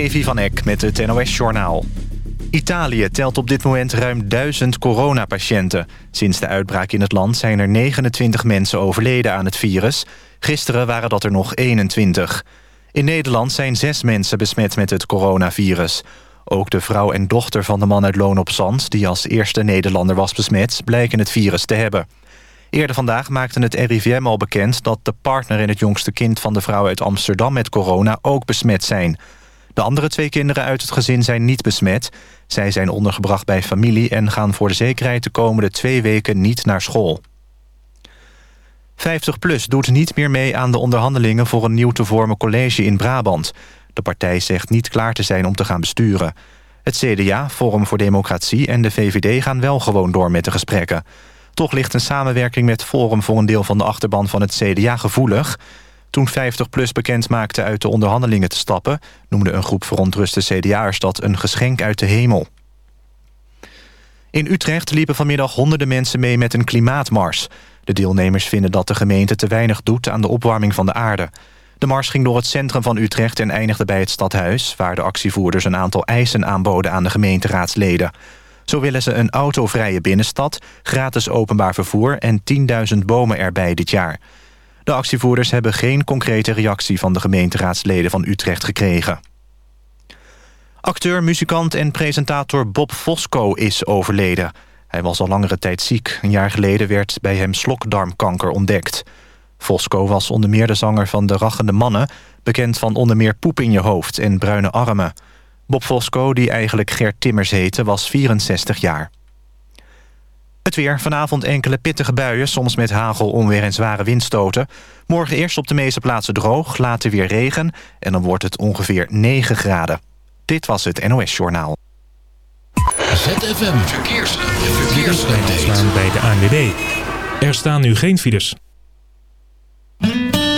Evi van Eck met het NOS-journaal. Italië telt op dit moment ruim duizend coronapatiënten. Sinds de uitbraak in het land zijn er 29 mensen overleden aan het virus. Gisteren waren dat er nog 21. In Nederland zijn zes mensen besmet met het coronavirus. Ook de vrouw en dochter van de man uit Loon op Zand... die als eerste Nederlander was besmet, blijken het virus te hebben. Eerder vandaag maakte het RIVM al bekend... dat de partner en het jongste kind van de vrouw uit Amsterdam met corona ook besmet zijn... De andere twee kinderen uit het gezin zijn niet besmet. Zij zijn ondergebracht bij familie en gaan voor de zekerheid de komende twee weken niet naar school. 50PLUS doet niet meer mee aan de onderhandelingen voor een nieuw te vormen college in Brabant. De partij zegt niet klaar te zijn om te gaan besturen. Het CDA, Forum voor Democratie en de VVD gaan wel gewoon door met de gesprekken. Toch ligt een samenwerking met Forum voor een deel van de achterban van het CDA gevoelig. Toen 50PLUS bekend maakte uit de onderhandelingen te stappen... noemde een groep verontruste CDA'ers dat een geschenk uit de hemel. In Utrecht liepen vanmiddag honderden mensen mee met een klimaatmars. De deelnemers vinden dat de gemeente te weinig doet aan de opwarming van de aarde. De mars ging door het centrum van Utrecht en eindigde bij het stadhuis... waar de actievoerders een aantal eisen aanboden aan de gemeenteraadsleden. Zo willen ze een autovrije binnenstad, gratis openbaar vervoer... en 10.000 bomen erbij dit jaar... De actievoerders hebben geen concrete reactie van de gemeenteraadsleden van Utrecht gekregen. Acteur, muzikant en presentator Bob Fosco is overleden. Hij was al langere tijd ziek. Een jaar geleden werd bij hem slokdarmkanker ontdekt. Fosco was onder meer de zanger van De Rachende Mannen... bekend van onder meer Poep in je hoofd en Bruine Armen. Bob Fosco, die eigenlijk Gert Timmers heette, was 64 jaar. Het weer, vanavond enkele pittige buien, soms met hagel, onweer en zware windstoten. Morgen eerst op de meeste plaatsen droog, later weer regen... en dan wordt het ongeveer 9 graden. Dit was het NOS Journaal. ZFM Verkeers. Verkeers. bij de ANWB. Er staan nu geen files.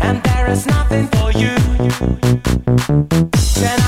and there is nothing for you. Can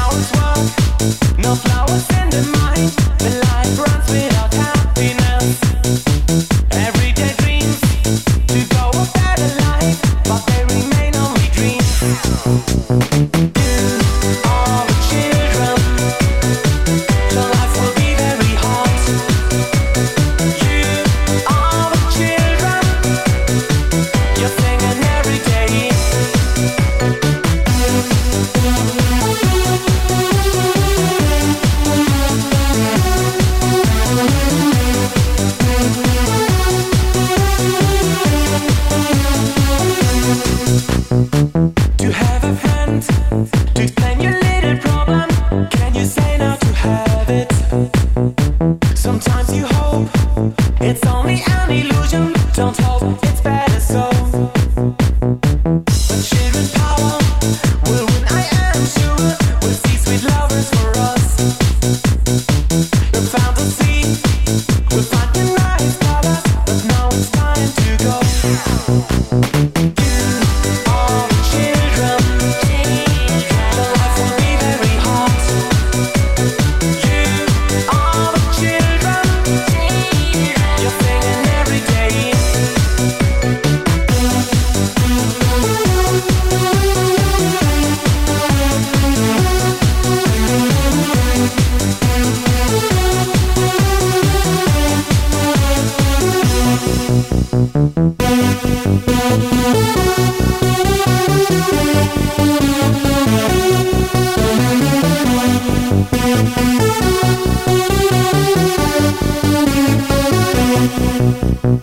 Mm-hmm.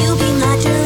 You'll be my dream.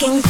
fucking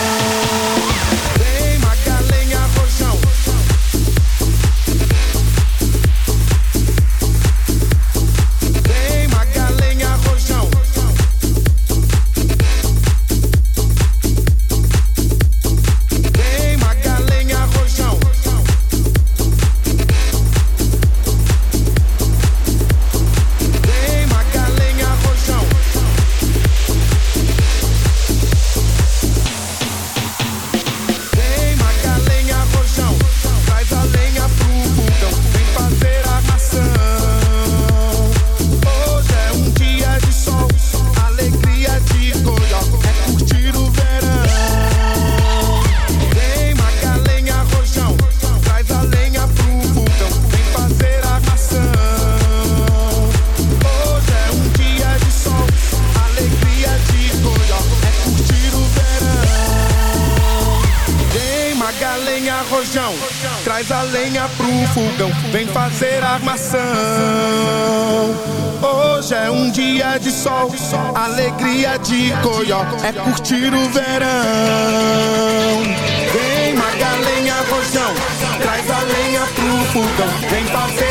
praia de Coió é curtir o verão. Vem, Magalenha, rojão, traz a lenha pro fogão, vem fazer